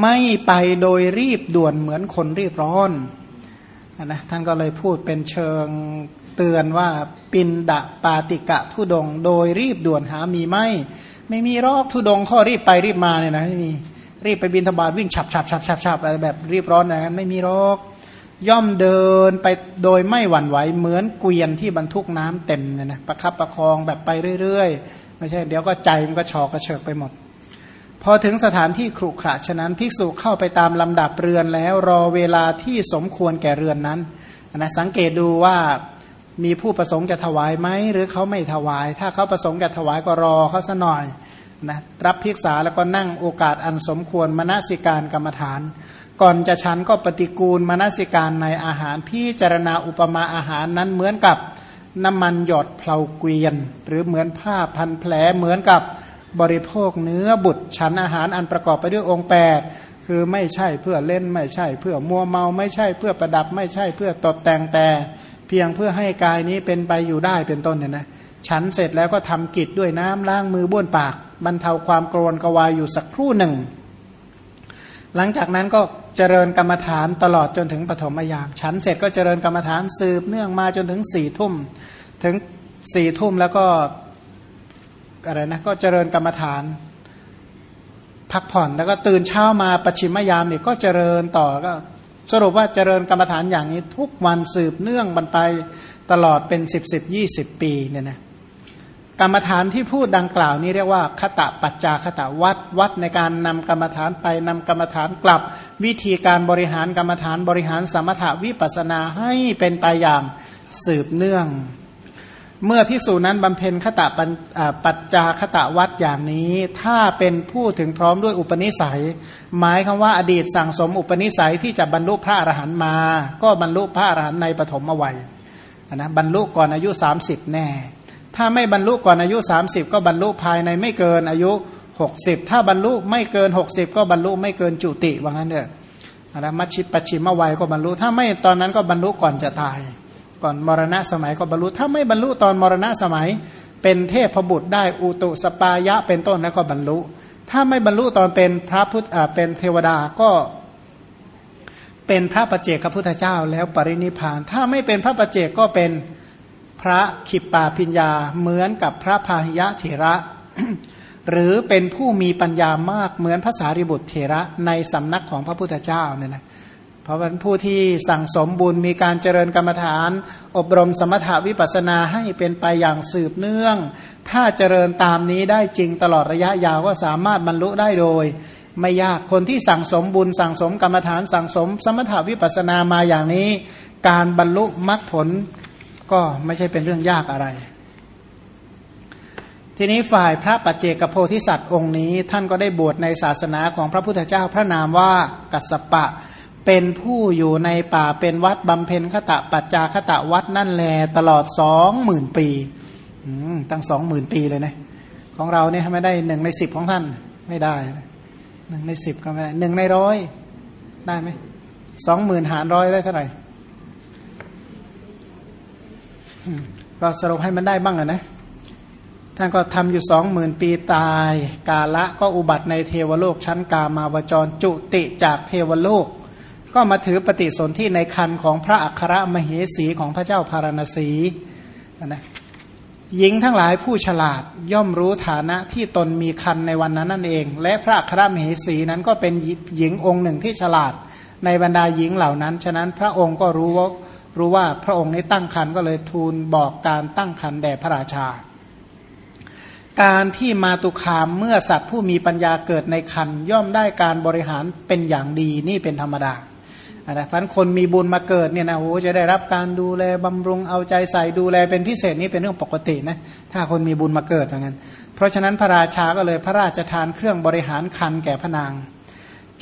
ไม่ไปโดยรีบด่วนเหมือนคนรีบร้อนนะท่านก็เลยพูดเป็นเชิงเตือนว่าปินดะปาติกะทุดง โดยรีบด่วนหามีไม่ ไม่มีรอกทุดงข้อรีบไปรีบมาเนี่ยนะไม่มีรีบไปบินธบาตวิ่งฉับฉับฉับฉับฉับอะไรแบบรีบร้อนนะไม่มีรอกย่อมเดินไปโดยไม่หวั่นไหวเหมือนเกวียนที่บรรทุกน้ำเต็มเนี่ยนะประคับประคองแบบไปเรื่อยๆ ไม่ใช่ เดี๋ยวก็ใจมันก็ชอกระเฉกไปหมด พอถึงสถานที่ครุขระฉะนั้น ภิกษุเข้าไปตามลำดับเรือนแล้วรอเวลาที่สมควรแก่เรือนนั้นนะสังเกตดูว่ามีผู้ประสงค์จะถวายไหมหรือเขาไม่ถวาย ถ้าเขาประสงค์จะถวายก็รอเขาสัหน่อยนะรับพิกษาแล้วก็นั่งโอกาสอันสมควรมนสิการกรรมฐาน ก่อนจะฉันก็ปฏิกูลมนสิการในอาหารพิจารณาอุปมาอาหารนั้นเหมือนกับน้ำมันหยดเพลาเกวียน หรือเหมือนผ้าพันแผลเหมือนกับ บริโภคเนื้อบุตรฉันอาหารอันประกอบไปด้วยองค์แปดคือไม่ใช่เพื่อเล่นไม่ใช่ เพื่อมัวเมาไม่ใช่เพื่อประดับ ไม่ใช่เพื่อตกแต่งแต่ เพียงเพื่อให้กายนี้เป็นไปอยู่ได้เป็นต้นเนี่ยนะฉันเสร็จแล้วก็ทำกิจด้วยน้ำล้างมือบ้วนปากบรรเทาความโกรนกวายอยู่สักครู่หนึ่ง หลังจากนั้นก็เจริญกรรมฐานตลอดจนถึงปฐมยามฉันเสร็จก็เจริญกรรมฐานสืบเนื่องมาจนถึงสี่ทุ่มถึงสี่ทุ่มแล้วก็ อะไรนะก็เจริญกรรมฐาน พักผ่อนแล้วก็ตื่นเช้ามาปชิมยามเนี่ยก็เจริญต่อก็ สรุปว่าเจริญกรรมฐานอย่างนี้ทุกวันสืบเนื่องมันไปตลอดเป็นสิบสิบยี่สิบปีเนี่ยนะกรรมฐานที่พูดดังกล่าวนี้เรียกว่า คตะปัจจาคตะวัดวัดในการนำกรรมฐานไปนำกรรมฐานกลับ วิธีการบริหารกรรมฐานบริหารสมถะวิปัสนาให้เป็นไปอย่างสืบเนื่อง เมื่อพิสูจนั้นบำเพ็ญคตะปัจจาคตะวัดอย่างนี้ ถ้าเป็นผู้ถึงพร้อมด้วยอุปนิสัย หมายคำว่าอดีตสั่งสมอุปนิสัยที่จะบรรลุพระอรหันต์มา ก็บรรลุพระอรหันต์ในปฐมวัยนะบรรลุก่อนอายุ 30 แน่ ถ้าไม่บรรลุก่อนอายุ 30 ก็บรรลุภายในไม่เกินอายุ 60 ถ้าบรรลุไม่เกิน 60 ก็บรรลุไม่เกินจุติว่างั้นเถอะนะมัชชิปชิมวัยก็บรรลุถ้าไม่ตอนนั้นก็บรรลุก่อนจะตาย ก่อนมรณะสมัยก็บรรลุ ถ้าไม่บรรลุตอนมรณะสมัย เป็นเทพบุตรได้อุตุสปายะเป็นต้นแล้วก็บรรลุ ถ้าไม่บรรลุตอนเป็นพระพุทธเป็นเทวดาก็เป็นพระประเจกพุทธเจ้าแล้วปรินิพาน ถ้าไม่เป็นพระประเจกก็เป็นพระขิปปาพิญญาเหมือนกับพระพาหิยะเถระ หรือเป็นผู้มีปัญญามากเหมือนภาษาริบุตรเถระในสำนักของพระพุทธเจ้าเนี่ยนะ เพราะเป็นผู้ที่สั่งสมบุญมีการเจริญกรรมฐาน อบรมสมถาวิปัสนาให้เป็นไปอย่างสืบเนื่อง ถ้าเจริญตามนี้ได้จริงตลอดระยะยาวก็สามารถบรรลุได้โดย ไม่ยากคนที่สั่งสมบุญ สั่งสมกรรมฐาน สั่งสมสมถาวิปัสนามาอย่างนี้ การบรรลุมรรคผลก็ไม่ใช่เป็นเรื่องยากอะไร ทีนี้ฝ่ายพระปัจเจกโพธิสัตว์องค์นี้ ท่านก็ได้บวชในศาสนาของพระพุทธเจ้าพระนามว่ากัสสปะ เป็นผู้อยู่ในป่าเป็นวัดบำเพ็ญขตะปัจจาขตะวัดนั่นแลตลอดสองหมื่นปีตั้งสองหมื่นปีเลยนะ ของเราเนี่ยไม่ได้หนึ่งในสิบของท่านไม่ได้หนึ่งในสิบก็ไม่ได้หนึ่งในร้อยได้ไหมสองหมื่นหารร้อยได้เท่าไหร่ก็สรุปให้มันได้บ้างนะท่านก็ทำอยู่สองหมื่นปีตาย กาละก็อุบัติในเทวโลกชั้นกามาวจรจุติจากเทวโลก ก็มาถือปฏิสนธิในคันของพระอัครมเหสีของพระเจ้าพารณสีนะหญิงทั้งหลายผู้ฉลาดย่อมรู้ฐานะที่ตนมีคันในวันนั้นนั่นเอง และพระอัครมเหสีนั้นก็เป็นหญิงองค์หนึ่งที่ฉลาดในบรรดาหญิงเหล่านั้น ฉะนั้นพระองค์ก็รู้ว่ารู้ว่าพระองค์นี้ตั้งคันก็เลยทูลบอกการตั้งคันแด่พระราชา การที่มาตุคามเมื่อสัตว์ผู้มีปัญญาเกิดในคันย่อมได้การบริหารเป็นอย่างดีนี่เป็นธรรมดา นะพันคนมีบุญมาเกิดเนี่ยนะโอ้จะได้รับการดูแลบำรุงเอาใจใส่ดูแลเป็นพิเศษนี่เป็นเรื่องปกตินะถ้าคนมีบุญมาเกิดอย่างนั้นเพราะฉะนั้นพระราชาก็เลยพระราชทานเครื่องบริหารคันแก่พระนาง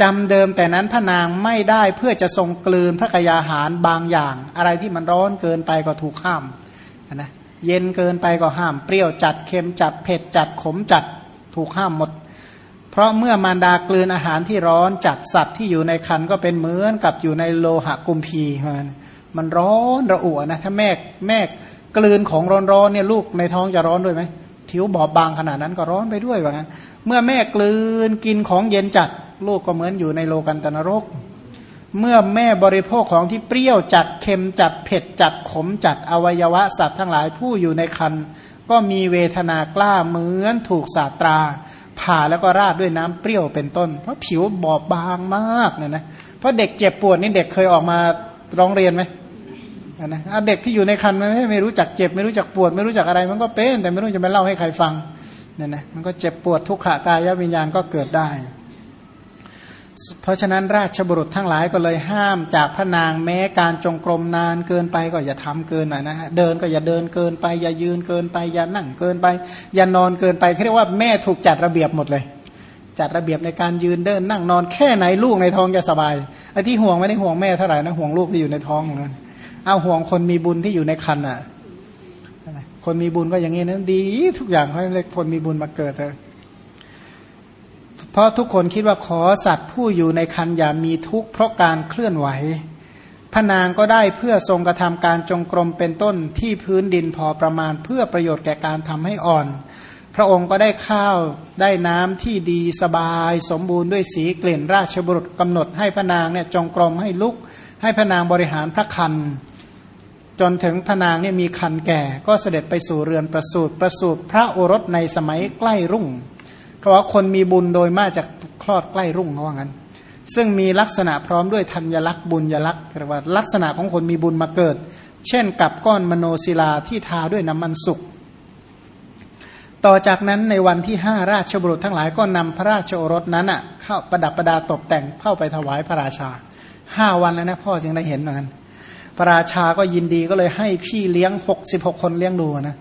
จำเดิมแต่นั้นพระนางไม่ได้เพื่อจะทรงกลืนพระกยาหารบางอย่าง อะไรที่มันร้อนเกินไปก็ถูกห้ามนะเย็นเกินไปก็ห้าม เปรี้ยวจัดเค็มจัดเผ็ดจัดขมจัดถูกห้ามหมด เพราะเมื่อมารดากลืนอาหารที่ร้อนจัดสัตว์ที่อยู่ในคันก็เป็นเหมือนกับอยู่ในโลหะกุมพีมันมันร้อนระอุนะถ้าแม่แม่กลืนของร้อนๆเนี่ยลูกในท้องจะร้อนด้วยไหมผิวบอบบางขนาดนั้นก็ร้อนไปด้วยว่างั้น เมื่อแม่กลืนกินของเย็นจัดลูกก็เหมือนอยู่ในโลกันตนรก เมื่อแม่บริโภคของที่เปรี้ยวจัดเค็มจัดเผ็ดจัดขมจัดอวัยวะสัตว์ทั้งหลายผู้อยู่ในคันก็มีเวทนากล้าเหมือนถูกสาตรา ผ่าแล้วก็ราดด้วยน้ำเปรี้ยวเป็นต้น เพราะผิวบอบบางมากเนี่ยนะเพราะเด็กเจ็บปวดนี่เด็กเคยออกมาร้องเรียนไหมนะเด็กที่อยู่ในคันมันไม่รู้จักเจ็บ ไม่รู้จักปวด ไม่รู้จักอะไร มันก็เป็น แต่ไม่รู้จะไปเล่าให้ใครฟังเนี่ยนะมันก็เจ็บปวดทุกขากายวิญญาณก็เกิดได้ เพราะฉะนั้นราชบุรุษทั้งหลายก็เลยห้ามจากพระนางแม้การจงกรมนานเกินไปก็อย่าทำเกินหน่อยนะฮะเดินก็อย่าเดินเกินไป อย่ายืนเกินไป อย่านั่งเกินไป อย่านอนเกินไปเรียกว่าแม่ถูกจัดระเบียบหมดเลย จัดระเบียบในการยืนเดินนั่งนอนแค่ไหนลูกในท้องจะสบายไอ้ที่ห่วงไม่ได้ห่วงแม่เท่าไหร่นะห่วงลูกที่อยู่ในท้องนั้นเอาห่วงคนมีบุญที่อยู่ในคันอะคนมีบุญก็อย่างนี้นะดี ทุกอย่างให้เล็กคนมีบุญมาเกิดเถอะ เพราะทุกคนคิดว่าขอสัตว์ผู้อยู่ในคันอย่ามีทุกข์เพราะการเคลื่อนไหวพระนางก็ได้เพื่อทรงกระทำการจงกรมเป็นต้นที่พื้นดินพอประมาณเพื่อประโยชน์แก่การทำให้อ่อน พระองค์ก็ได้ข้าวได้น้ำที่ดีสบาย สมบูรณ์ด้วยสีกลิ่นราชบุตรุษกำหนดให้พระนางเนี่ยจงกรมให้ลุก ให้พระนางบริหารพระคันจนถึงพระนางเนี่ยมีคันแก่ ก็เสด็จไปสู่เรือนประสูตรประสูตรพระโอรสในสมัยใกล้รุ่ง เขาว่าคนมีบุญโดยมากจากคลอดใกล้รุ่งเขาว่างั้น ซึ่งมีลักษณะพร้อมด้วยธัญลักษณ์บุญยลักษณ์เรียกว่าลักษณะของคนมีบุญมาเกิด เช่นกับก้อนมโนศิลาที่ทาด้วยน้ำมันสุกต่อจากนั้นในวันที่ห้าราชบุรุษทั้งหลายก็นำพระราชโอรสนั้นอะเข้าประดับประดาตกแต่งเข้าไปถวายพระราชาห้าวันแล้วนะพ่อจึงได้เห็นเหมือนกันพระราชาก็ยินดีก็เลยให้พี่เลี้ยงหกสิบหกคนเลี้ยงดูนะ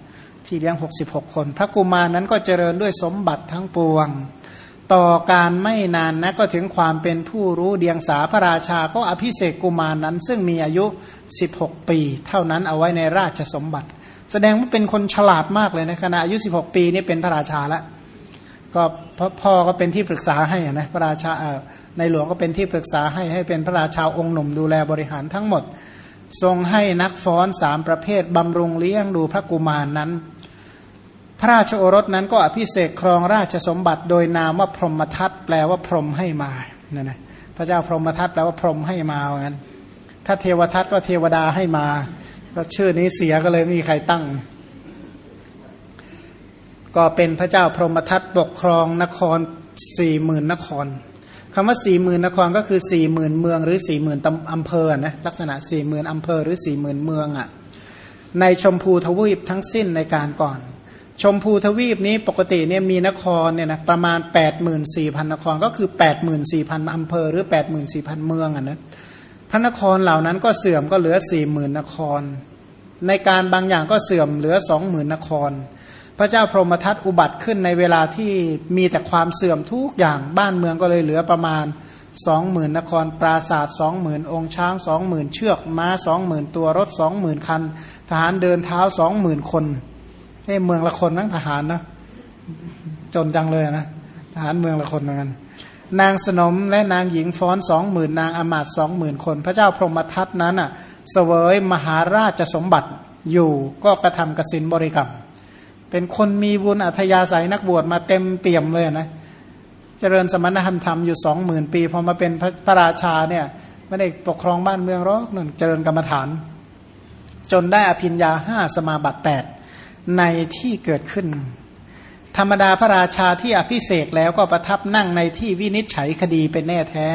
พี่เลี้ยงหกสิบหกคน พระกุมารนั้นก็เจริญด้วยสมบัติทั้งปวง ต่อการไม่นานนะก็ถึงความเป็นผู้รู้เดียงสาพระราชาก็อภิเศกกุมารนั้น ซึ่งมีอายุ 16 ปี เท่านั้นเอาไว้ในราชสมบัติ แสดงว่าเป็นคนฉลาดมากเลยนะขณะอายุ 16 ปีนี่เป็นพระราชาแล้วก็พ่อก็เป็นที่ปรึกษาให้นะพระราชาในหลวงก็เป็นที่ปรึกษาให้ให้เป็นพระราชาองค์หนุ่มดูแลบริหารทั้งหมด ทรงให้นักฟ้อนสามประเภทบำรุงเลี้ยงดูพระกุมารนนั้น พระราชโอรสนั้นก็อภิเษกครองราชสมบัติโดยนามว่าพรหมทัตแปลว่าพรหมให้มาเนี่ยนะพระเจ้าพรหมทัตแปลว่าพรหมให้มาเหมือนกันถ้าเทวทัตก็เทวดาให้มาก็ชื่อนี้เสียก็เลยไม่มีใครตั้ง ก็เป็นพระเจ้าพรหมทัตปกครองนครสี่หมื่นนครคำว่าสี่หมื่นนครก็คือสี่หมื่นเมืองหรือสี่หมื่นอำเภอนะลักษณะสี่หมื่นอำเภอหรือสี่หมื่นเมืองอะ่ะในชมพูทวีปทั้งสิ้นในการก่อน ชมพูทวีปนี้ปกติเนี่ยมีนครเนี่ยนะประมาณ 8 4 0 0 0 นครก็คือ 8 4 0 0 0 อำเภอหรือ 8 4 0 0 0 เมืองอะนะพระนครเหล่านั้นก็เสื่อมก็เหลือ 4 0,000 นคร ในการบางอย่างก็เสื่อมเหลือ 20,000 นคร พระเจ้าพรหมทัตอุบัติขึ้นในเวลาที่มีแต่ความเสื่อมทุกอย่างบ้านเมืองก็เลยเหลือประมาณสองหมื่นนคร ปราศาสตร์สองหมื่นองค์ช้างสองหมื่นเชือกม้าสองหมื่นตัวรถสองหมื่นคัน ทหารเดินเท้าสองหมื่นคน อ้เมืองละคนนั่งทหารนะจนจังเลยนะทหารเมืองละคนเหมือนกันนางสนมและนางหญิงฟ้อนสองหมื่นนางอมาตสองหมื่นคน พระเจ้าพรหมทัตนั้นอะเสวยมหาราชสมบัติอยู่ก็กระทำกสินบริกรรม เป็นคนมีบุญอัธยาศัยนักบวชมาเต็มเปี่ยมเลยนะ เจริญสมณธรรมธรรมอยู่สองหมื่นปีพอมาเป็นพระราชาเนี่ยไม่ได้ปกครองบ้านเมืองหรอกนั่นเจริญกรรมฐาน จนได้อภิญญาห้าสมาบัติแปด ในที่เกิดขึ้น ธรรมดาพระราชาที่อภิเสกแล้วก็ประทับนั่งในที่วินิจฉัยคดีเป็นแน่แท้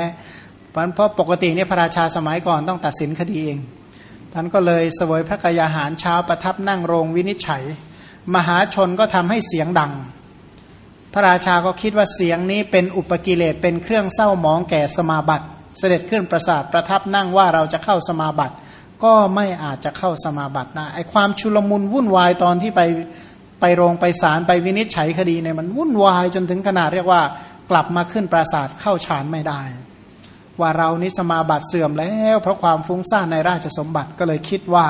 เพราะปกติเนี่ยพระราชาสมัยก่อนต้องตัดสินคดีเองท่านก็เลยเสวยพระกยาหารเช้าประทับนั่งโรงวินิจฉัย มหาชนก็ทำให้เสียงดัง พระราชาก็คิดว่าเสียงนี้เป็นอุปกิเลสเป็นเครื่องเศร้าหมองแก่สมาบัติ เสด็จขึ้นประสาทประทับนั่งว่าเราจะเข้าสมาบัติ ก็ไม่อาจจะเข้าสมาบัตินะไอความชุลมุนวุ่นวายตอนที่ไปไปโรงไปศาลไปวินิจฉัยคดีเนี่ยมันวุ่นวายจนถึงขนาดเรียกว่ากลับมาขึ้นปราสาทเข้าฌานไม่ได้ ว่าเรานี้สมาบัติเสื่อมแล้วเพราะความฟุ้งซ่านในราชสมบัติก็เลยคิดว่า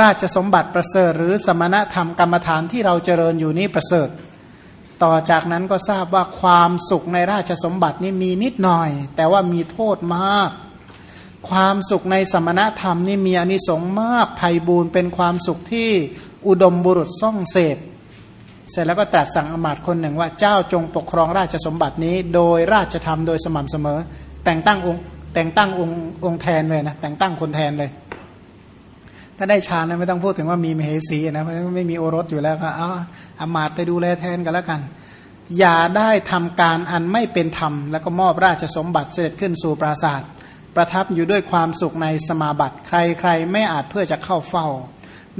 ราชสมบัติประเสริฐหรือสมณธรรมกรรมฐานที่เราเจริญอยู่นี้ประเสริฐ ต่อจากนั้นก็ทราบว่าความสุขในราชสมบัตินี่มีนิดหน่อย แต่ว่ามีโทษมาก ความสุขในสมณธรรมนี่มีอนิสงส์มากภัยบูนเป็นความสุขที่อุดมบุรุษซ่องเสพ เสร็จแล้วก็ตรัสสั่งอมาตย์คนหนึ่งว่าเจ้าจงปกครองราชสมบัตินี้โดยราชธรรมโดยสม่ำเสมอ แต่งตั้งองค์แต่งตั้งองค์องค์แทนเลยนะแต่งตั้งคนแทนเลย ถ้าได้ฌานนะไม่ต้องพูดถึงว่ามีมเหสีนะเพราะไม่มีโอรสอยู่แล้วก็เอาอมาตย์ไปดูแลแทนกันแล้วกันอย่าได้ทำการอันไม่เป็นธรรม แล้วก็มอบราชสมบัติเสด็จขึ้นสู่ปราศาสตร์ ประทับอยู่ด้วยความสุขในสมาบัติใครๆ ไม่อาจเพื่อจะเข้าเฝ้า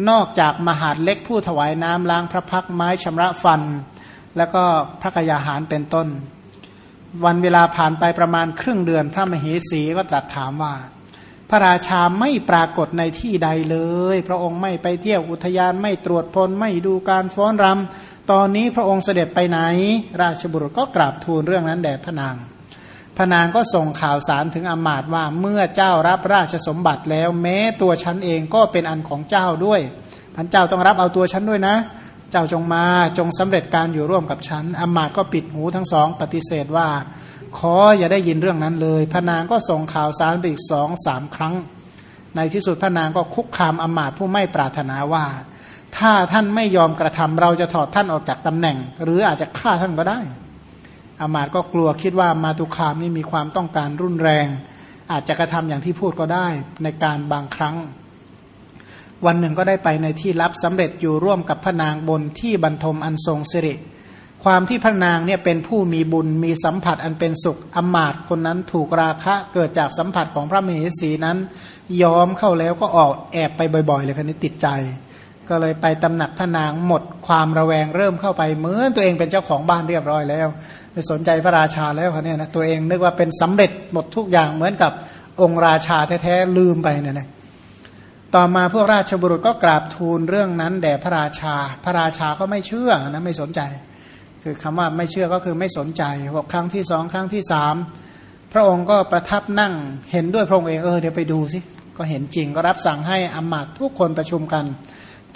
นอกจากมหาดเล็กผู้ถวายน้ำล้างพระพักไม้ชำระฟัน แล้วก็พระกยาหารเป็นต้น วันเวลาผ่านไปประมาณครึ่งเดือนพระมเหสีก็ตรัสถามว่า พระราชาไม่ปรากฏในที่ใดเลย พระองค์ไม่ไปเที่ยวอุทยานไม่ตรวจพลไม่ดูการฟ้อนรำตอนนี้พระองค์เสด็จไปไหน ราชบุรุษก็กราบทูลเรื่องนั้นแด่พระนาง พนางก็ส่งข่าวสารถึงอมาตว่าเมื่อเจ้ารับราชสมบัติแล้วแม้ตัวฉันเองก็เป็นอันของเจ้าด้วยพันเจ้าต้องรับเอาตัวฉันด้วยนะ เจ้าจงมาจงสำเร็จการอยู่ร่วมกับฉันอมาตก็ปิดหูทั้งสอง ปฏิเสธว่า ขออย่าได้ยินเรื่องนั้นเลยพนางก็ส่งข่าวสารไปอีกสองสามครั้ง ในที่สุดพนางก็คุกคามอมาตผู้ไม่ปรารถนาว่า ถ้าท่านไม่ยอมกระทำเราจะถอดท่านออกจากตำแหน่ง หรืออาจจะฆ่าท่านก็ได้ อามาตก็กลัวคิดว่ามาตุคามนี่มีความต้องการรุนแรง อาจจะกระทำอย่างที่พูดก็ได้ในการบางครั้ง วันหนึ่งก็ได้ไปในที่ลับสำเร็จอยู่ร่วมกับพระนางบนที่บรรทมอันทรงสิริความที่พระนางเนี่ยเป็นผู้มีบุญมีสัมผัสอันเป็นสุขอมาตคนนั้นถูกราคะเกิดจากสัมผัสของพระมเหสีนั้น ยอมเข้าแล้วก็ออกแอบไปบ่อยๆเลยคนนี้ติดใจ ก็เลยไปตำหนักพระนางหมดความระแวงเริ่มเข้าไปเหมือนตัวเองเป็นเจ้าของบ้านเรียบร้อยแล้ว ไม่สนใจพระราชาแล้วเขาเนี่ยนะตัวเองนึกว่าเป็นสำเร็จหมดทุกอย่างเหมือนกับองค์ราชาแท้ๆลืมไปเนี่ยนะต่อมาพวกราชบุรุษก็กราบทูลเรื่องนั้นแด่พระราชา พระราชาก็ไม่เชื่อนะไม่สนใจ คือคำว่าไม่เชื่อก็คือไม่สนใจบอกครั้งที่สองครั้งที่สามพระองค์ก็ประทับนั่งเห็นด้วยพระองค์เองเออเดี๋ยวไปดูสิก็เห็นจริงก็รับสั่งให้อมาตทุกคนประชุมกัน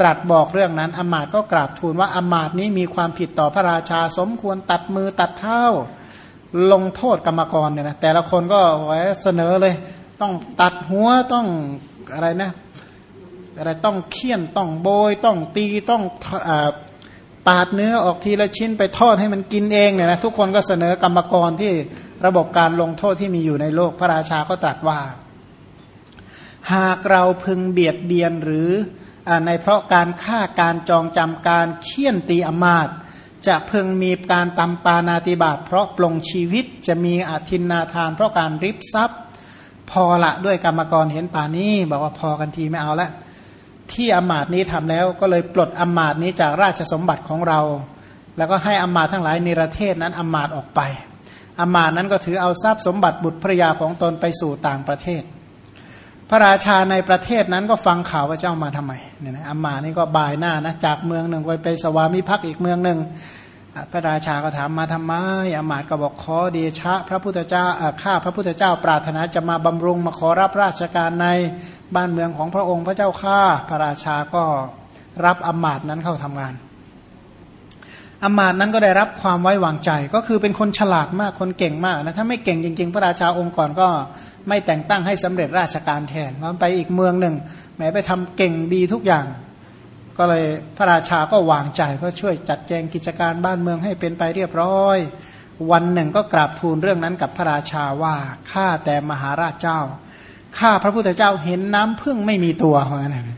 ตรัสบอกเรื่องนั้นอมาตก็กราบทูลว่าอมาตนี้มีความผิดต่อพระราชาสมควรตัดมือตัดเท้าลงโทษกรรมกรเนี่ยนะแต่ละคนก็ไว้เสนอเลย ต้องตัดหัวต้องอะไรนะอะไรต้องเคี่ยนต้องโบย ต้องตีต้องอปาดเนื้อออกทีละชิ้นไปทอดให้มันกินเองเนี่ยนะทุกคนก็เสนอกรรมกรที่ระบบการลงโทษที่มีอยู่ในโลกพระราชาก็ตรัสว่า หากเราพึงเบียดเบียนหรือ ในเพราะการฆ่าการจองจำการเคี่ยนตีอมาตจะเพึงมีการตำปานาติบาตเพราะปลงชีวิตจะมีอธินนาทาน เพราะการริบทรัพย์ พอละด้วยกรรมกรเห็นป่านี้ บอกว่าพอกันทีไม่เอาละที่อมาตนี้ทำแล้วก็เลยปลดอมาตนี้จากราชสมบัติของเรา แล้วก็ให้อมาตทั้งหลายในประเทศนั้นอมาตออกไปอมาตนั้นก็ถือเอาทรัพย์สมบัติบุตรภรยาของตนไปสู่ต่างประเทศ พระราชาในประเทศนั้นก็ฟังข่าวว่าเจ้ามาทำไมเนี่ยนะอามานี่ก็บายหน้านะจากเมืองหนึ่งไปไปสวามิภักดิ์อีกเมืองหนึ่งพระราชาก็ถามมาทำไมอามาตก็บอกขอเดชะ พระพุทธเจ้าข้าพระพุทธเจ้าปรารถนาจะมาบำรุงมาขอรับราชการในบ้านเมืองของพระองค์พระเจ้าข้าพระราชาก็รับอามาตนั้นเข้าทำงานอามาตนั้นก็ได้รับความไว้วางใจ ก็คือเป็นคนฉลาดมากคนเก่งมากนะถ้าไม่เก่งจริง ๆ พระราชาองค์ก่อนก็ ไม่แต่งตั้งให้สำเร็จราชการแทนมันไปอีกเมืองหนึ่งแม้ไปทำเก่งดีทุกอย่าง ก็เลยพระราชาก็วางใจเพื่อช่วยจัดแจงกิจการบ้านเมืองให้เป็นไปเรียบร้อย วันหนึ่งก็กราบทูลเรื่องนั้นกับพระราชาว่าข้าแต่มหาราชเจ้าข้าพระพุทธเจ้าเห็นน้ำพึ่งไม่มีตัวเพราะนั้น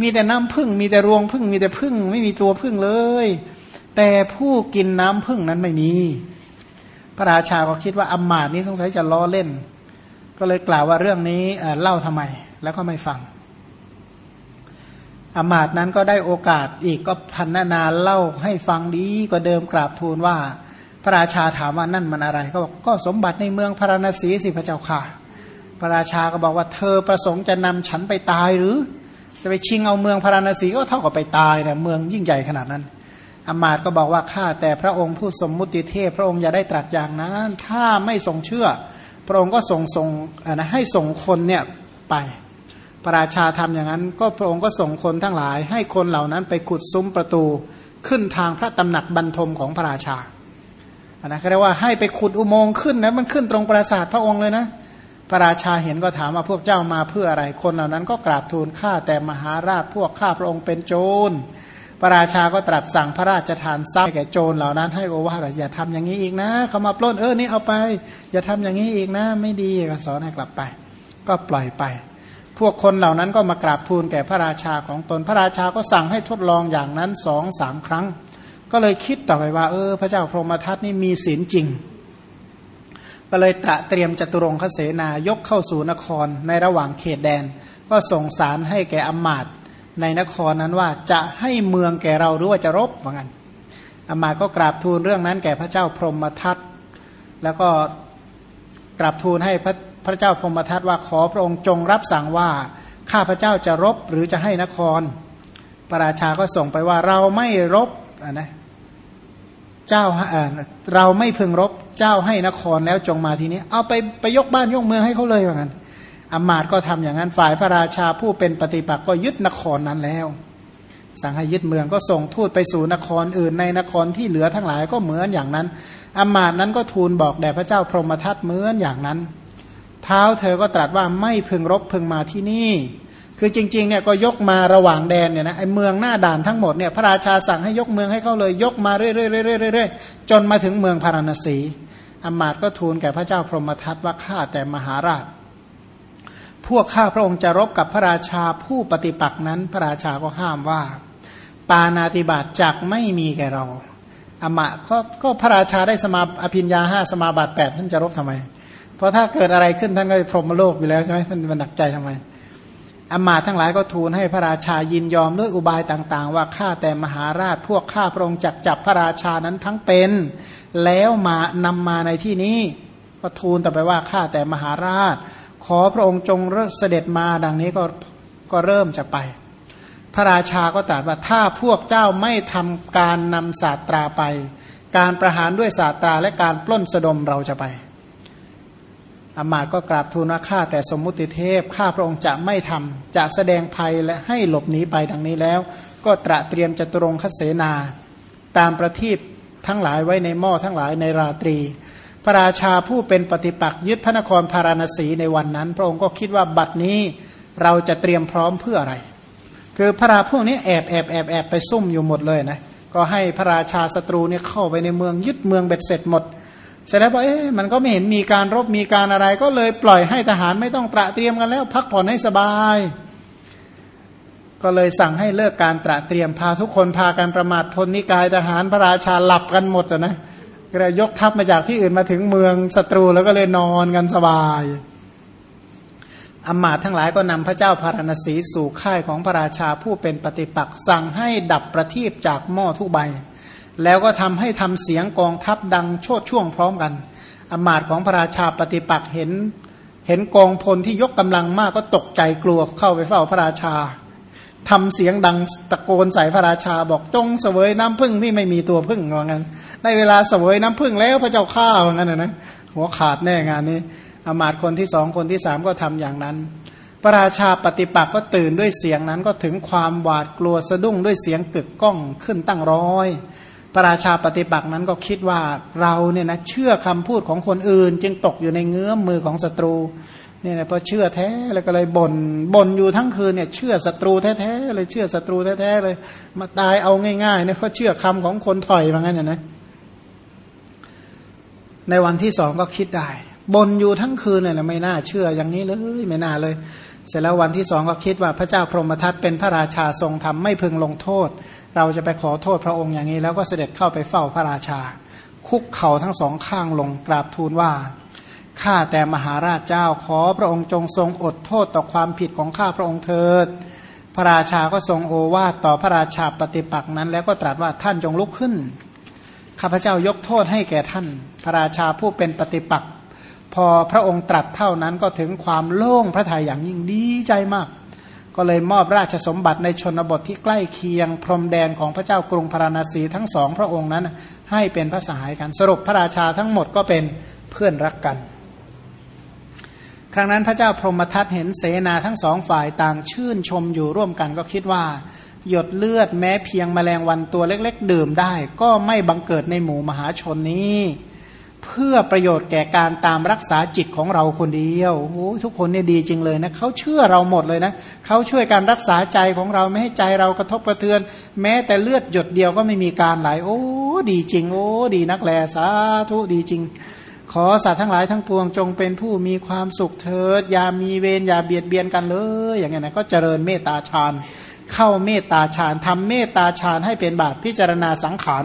มีแต่น้ำพึ่งมีแต่รวงพึ่งมีแต่พึ่งไม่มีตัวพึ่งเลย แต่ผู้กินน้ำพึ่งนั้นไม่มี พระราชาก็คิดว่าอมมาตนี้สงสัยจะล้อเล่น ก็เลยกล่าวว่าเรื่องนี้เล่าทำไม แล้วก็ไม่ฟังอมาตย์นั้นก็ได้โอกาสอีกก็พันนาเล่าให้ฟังดีก็เดิมกราบทูลว่า พระราชาถามว่านั่นมันอะไร ก็บอกก็สมบัติในเมืองพาราณสีสิพระเจ้าค่ะ พระราชาก็บอกว่าเธอประสงค์จะนำฉันไปตายหรือ จะไปชิงเอาเมืองพาราณสีก็เท่ากับไปตายแต่เมืองยิ่งใหญ่ขนาดนั้นอมาตย์ก็บอกว่าข้าแต่พระองค์ผู้สมมุติเทพ พระองค์อย่าได้ตรัสอย่างนั้น ถ้าไม่ทรงเชื่อ ระองค์ก็ส่งส่งนะให้ส่งคนเนี่ยไป พระราชาทำอย่างนั้น ก็พระองค์ก็ส่งคนทั้งหลาย ให้คนเหล่านั้นไปขุดซุ้มประตูขึ้นทางพระตำหนักบรรทมของพระราชาอันนะก็เรียกว่าให้ไปขุดอุโมงค์ขึ้นนะมันขึ้นตรงปราสาทพระองค์เลยนะ พระราชาเห็นก็ถามว่าพวกเจ้ามาเพื่ออะไร คนเหล่านั้นก็กราบทูลข้าแต่มหาราชพวกข้าพระองค์เป็นโจร พระราชาก็ตรัสสั่งพระราชทานทรัพย์แก่โจรเหล่านั้นให้โอวาทอย่าทำอย่างนี้อีกนะ เขามาปล้นเออนี่เอาไป อย่าทำอย่างนี้อีกนะไม่ดีก็สอนให้กลับไป ก็ปล่อยไป พวกคนเหล่านั้นก็มากราบทูลแก่พระราชาของตนพระราชาก็สั่งให้ทดลองอย่างนั้นสองสามครั้ง ก็เลยคิดต่อไปว่า เออ พระเจ้าพรหมทัตนี่มีศีลจริง ก็เลยตระเตรียมจตุรงคเสนายกเข้าสู่นครในระหว่างเขตแดน ก็ส่งสารให้แก่อมาตย์ ในนครนั้นว่าจะให้เมืองแก่เราหรือว่าจะรบเหมือนกันอามาก็กราบทูลเรื่องนั้นแก่พระเจ้าพรหมทัตแล้วก็กราบทูลให้พระพระเจ้าพรหมทัตว่าขอพระองค์จงรับสั่งว่าข้าพระเจ้าจะรบหรือจะให้นคร พระราชาก็ส่งไปว่าเราไม่รบนะเจ้าเราไม่พึงรบเจ้าให้นครแล้วจงมาทีนี้ เอาไปไปยกบ้านยกเมืองให้เขาเลยเหมือนกัน อมาตก็ทำอย่างนั้นฝ่ายพระราชาผู้เป็นปฏิปักษ์ก็ยึดนครนั้นแล้ว สั่งให้ยึดเมืองก็ส่งทูตไปสู่นครอื่นในนครที่เหลือทั้งหลายก็เหมือนอย่างนั้นอมาตนั้นก็ทูลบอกแด่พระเจ้าพรหมทัตเหมือนอย่างนั้น เท้าเธอก็ตรัสว่าไม่พึงรบพึงมาที่นี่ คือจริงๆเนี่ยก็ยกมาระหว่างแดนเนี่ยนะไอเมืองหน้าด่านทั้งหมดเนี่ยพระราชาสั่งให้ยกเมืองให้เขาเลยยกมาเรื่อยๆๆๆจนมาถึงเมืองพาราณสีอมาตก็ทูลแก่พระเจ้าพรหมทัตว่าข้าแต่มหาราช พวกข้าพระองค์จะรบกับพระราชาผู้ปฏิปักษ์นั้น พระราชาก็ห้ามว่า ปานาติบาตจักไม่มีแก่เราอมะก็ก็พระราชาได้สมาอภิญญาห้าสมาบัติแปดท่านจะรบทำไม เพราะถ้าเกิดอะไรขึ้นท่านก็พรหมโลกอยู่แล้วใช่ไหมท่านมันหนักใจทำไมอมาทั้งหลายก็ทูลให้พระราชายินยอมด้วยอุบายต่างๆ ว่าข้าแต่มหาราชพวกข้าพระองค์จักจับพระราชานั้นทั้งเป็น แล้วมานำมาในที่นี้ก็ทูลต่อไปว่าข้าแต่มหาราช ขอพระองค์จงเสด็จมาดังนี้ก็ก็เริ่มจะไป พระราชาก็ตรัสว่าถ้าพวกเจ้าไม่ทำการนำศาสตราไป การประหารด้วยศาสตราและการปล้นสะดมเราจะไปอามาตก็กราบทูลว่าข้าแต่สมมุติเทพข้าพระองค์จะไม่ทำจะแสดงภัยและให้หลบหนีไปดังนี้แล้ว ก็ตระเตรียมจตุรงคเสนา ตามประทีปทั้งหลายไว้ในหม้อทั้งหลายในราตรี พระราชาผู้เป็นปฏิปักษ์ยึดพระนครพาราณสีในวันนั้น พระองค์ก็คิดว่าบัดนี้เราจะเตรียมพร้อมเพื่ออะไร คือพระราพวกนี้แอบแอบแอบแอบไปซุ่มอยู่หมดเลยนะก็ให้พระราชาศัตรูเนี่ยเข้าไปในเมืองยึดเมืองเบ็ดเสร็จหมดเสร็จแล้วว่าเอ๊ะมันก็ไม่เห็นมีการรบมีการอะไร ก็เลยปล่อยให้ทหารไม่ต้องตระเตรียมกันแล้ว พักผ่อนให้สบาย ก็เลยสั่งให้เลิกการตระเตรียมพาทุกคนพากันประมาทพลนิกายทหารพระราชาหลับกันหมดนะ ก็เลยยกทัพมาจากที่อื่นมาถึงเมืองศัตรูแล้วก็เลยนอนกันสบายอมาตทั้งหลายก็นำพระเจ้าพารณสีสู่ค่ายของพระราชาผู้เป็นปฏิปักษ์สั่งให้ดับประทีปจากหม้อทุกใบ แล้วก็ทำให้ทำเสียงกองทัพดังโชดช่วงพร้อมกันอมาตของพระราชาปฏิปักษ์เห็น เห็นกองพลที่ยกกำลังมากก็ตกใจกลัวเข้าไปเฝ้าพระราชาทำเสียงดังตะโกนใส่พระราชาบอกจงเสวยน้ำพึ่งที่ไม่มีตัวพึ่งว่างั้น ได้เวลาเสวยน้ำพึ่งแล้วพระเจ้าข้าวงั้นนะหัวขาดแน่งานนี้อามาตคนที่สองคนที่สามก็ทำอย่างนั้น พระราชาปฏิปักษ์ก็ตื่นด้วยเสียงนั้นก็ถึงความหวาดกลัวสะดุ้งด้วยเสียงกึกก้องขึ้นตั้งร้อยพระราชาปฏิปักษ์นั้นก็คิดว่าเราเนี่ยนะเชื่อคำพูดของคนอื่น จึงตกอยู่ในเงื้อมมือของศัตรูเนี่ยนะพอเชื่อแท้แล้วก็เลยบน่นบ่นอยู่ทั้งคืนเนี่ยเชื่อศัตรูแท้ๆเลยเชื่อศัตรูแท้ๆเลย มาตายเอาง่ายๆเนี่ยเขาเชื่อคำของคนถอยว่างั้นนะ ในวันที่สองก็คิดได้บนอยู่ทั้งคืนเนี่ยไม่น่าเชื่ออย่างนี้เลยไม่น่าเลย เสร็จแล้ววันที่สองก็คิดว่าพระเจ้าพรหมทัตเป็นพระราชาทรงธรรมไม่พึงลงโทษ เราจะไปขอโทษพระองค์อย่างนี้ แล้วก็เสด็จเข้าไปเฝ้าพระราชา คุกเข่าทั้งสองข้างลงกราบทูลว่าข้าแต่มหาราชเจ้าขอพระองค์จงทรงอดโทษต่อความผิดของข้าพระองค์เถิด พระราชาก็ทรงโอวาทต่อพระราชาปฏิปักษ์นั้น แล้วก็ตรัสว่าท่านจงลุกขึ้นข้าพเจ้ายกโทษให้แก่ท่าน พระราชาผู้เป็นปฏิปักษ์พอพระองค์ตรัสเท่านั้นก็ถึงความโล่งพระทัยอย่างยิ่งดีใจมาก ก็เลยมอบราชสมบัติในชนบทที่ใกล้เคียง พรมแดนของพระเจ้ากรุงพาราณสีทั้งสองพระองค์นั้น ให้เป็นพระสหายกันสรุปพระราชาทั้งหมดก็เป็นเพื่อนรักกัน ครั้งนั้นพระเจ้าพรหมทัตเห็นเสนาทั้งสองฝ่ายต่างชื่นชมอยู่ร่วมกันก็คิดว่า หยดเลือดแม้เพียงแมลงวันตัวเล็ก ๆ ดื่มได้ ก็ไม่บังเกิดในหมู่มหาชนนี้ เพื่อประโยชน์แก่การตามรักษาจิตของเราคนเดียวโอ้ทุกคนเนี่ยดีจริงเลยนะเขาเชื่อเราหมดเลยนะเขาช่วยการรักษาใจของเราไม่ให้ใจเรากระทบกระเทือน แม้แต่เลือดหยดเดียวก็ไม่มีการไหล โอ้ดีจริง โอ้ดีนักแลสาธุดีจริง ขอสัตว์ทั้งหลายทั้งปวงจงเป็นผู้มีความสุขเถิด อย่ามีเวรอย่าเบียดเบียนกันเลย อย่างเงี้ยนะก็เจริญเมตตาฌานเข้าเมตตาฌานทำเมตตาฌานให้เป็นบาตพิจารณาสังขาร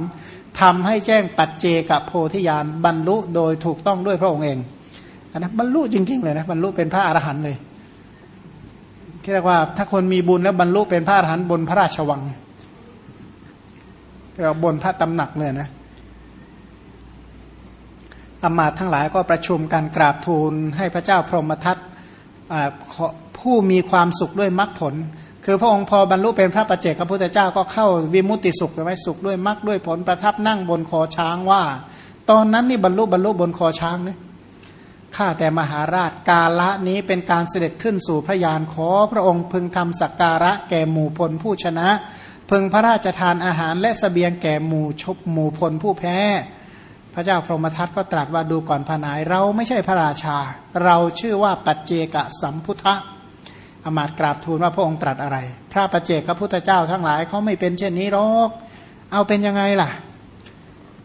ทำให้แจ้งปัจเจกโพธิญาณบรรลุโดยถูกต้องด้วยพระองค์เองนนะบรรลุจริง ๆ เลยนะบรรลุเป็นพระอรหันต์เลยเรียกว่าถ้าคนมีบุญแล้วบรรลุเป็นพระอรหันต์บนพระราชวังเรียกว่าบนพระตำหนักเลยนะอมาตทั้งหลายก็ประชุมกันกราบทูลให้พระเจ้าพรหมทัตผู้มีความสุขด้วยมรรคผล คือพระองค์พอบรรลุเป็นพระประเจกพระพุทธเจ้าก็เข้าวิมุตติสุขใช่ไหมสุขด้วยมรรคด้วยผลประทับนั่งบนคอช้างว่า ตอนนั้นนี่บรรลุบรรลุบนคอช้างเนะข้าแต่มหาราชกาละนี้เป็นการเสด็จขึ้นสู่พระยานขอพระองค์พึงทำสักการะแก่หมู่พลผู้ชนะ พึงพระราชทานอาหารและสเสบียงแก่หมู่ชบหมู่พลผู้แพ้ พระเจ้าพรหมทัตก็ตรัสว่าดูก่อนพนายเราไม่ใช่พระราชา เราชื่อว่าปัจเจกสัมพุทธะ อมาตกราบทูลว่าพระองค์ตรัสอะไร พระประเจกพระพุทธเจ้าทั้งหลายเขาไม่เป็นเช่นนี้หรอก เอาเป็นยังไงล่ะ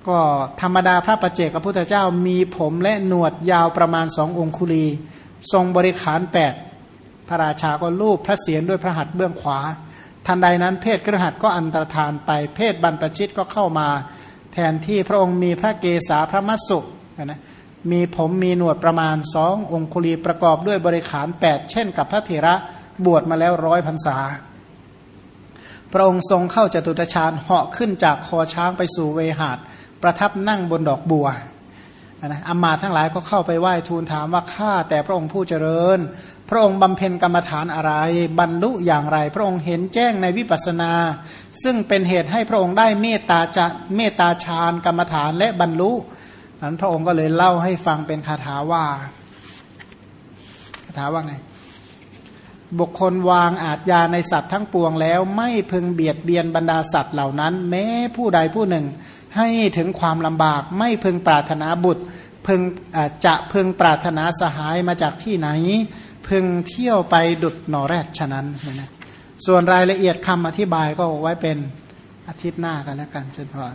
ก็ธรรมดาพระประเจกพระพุทธเจ้ามีผมและหนวดยาวประมาณสององคุลี ทรงบริขารแปดพระราชาก็ลูบพระเศียรด้วยพระหัตถ์เบื้องขวา ทันใดนั้นเพศกระหัตก็อันตรธานไปเพศบรรพชิตก็เข้ามา แทนที่พระองค์มีพระเกศาพระมัสสุนะ มีผมมีหนวดประมาณสององคุลีประกอบด้วยบริขารแปดเช่นกับพระเถระบวชมาแล้วร้อยพรรษา พระองค์ทรงเข้าจตุตฌานเหาะขึ้นจากคอช้างไปสู่เวหาดประทับนั่งบนดอกบัวนะอามาทั้งหลายก็เข้าไปไหว้ทูลถามว่าข้าแต่พระองค์ผู้เจริญ พระองค์บำเพ็ญกรรมฐานอะไร บรรลุอย่างไร พระองค์เห็นแจ้งในวิปัสนา ซึ่งเป็นเหตุให้พระองค์ได้เมตตาจะเมตตาฌานกรรมฐานและบรรลุ นั้นพระองค์ก็เลยเล่าให้ฟังเป็นคาถาว่าคาถาว่าไง บุคคลวางอาจยาในสัตว์ทั้งปวงแล้ว ไม่พึงเบียดเบียนบรรดาสัตว์เหล่านั้น แม้ผู้ใดผู้หนึ่ง ให้ถึงความลำบาก ไม่พึงปรารถนาบุตรพึงจะพึงปรารถนาสหายมาจากที่ไหน พึงเที่ยวไปดุดหนอแรดฉะนั้นนะส่วนรายละเอียดคำอธิบายก็ไว้เป็นอาทิตย์หน้ากันแล้วกันเชิญพร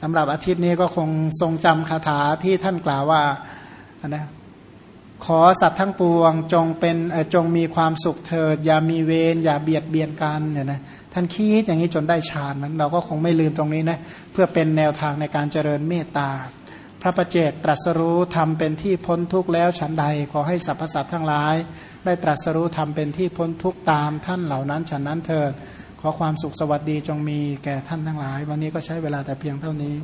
สำหรับอาทิตย์นี้ก็คงทรงจำคาถาที่ท่านกล่าวว่านะขอสัตว์ทั้งปวงจงเป็นจงมีความสุขเถิด อย่ามีเวรอย่าเบียดเบียนกันเนี่ยนะท่านคิดอย่างนี้จนได้ฌานนั้น เราก็คงไม่ลืมตรงนี้นะเพื่อเป็นแนวทางในการเจริญเมตตา พระประเจกตรัสรู้ทำเป็นที่พ้นทุกข์แล้วฉันใด ขอให้สรรพสัตว์ทั้งหลาย ได้ตรัสรู้ทำเป็นที่พ้นทุกข์ตามท่านเหล่านั้นฉันนั้นเถิด ขอความสุขสวัสดีจงมีแก่ท่านทั้งหลาย วันนี้ก็ใช้เวลาแต่เพียงเท่านี้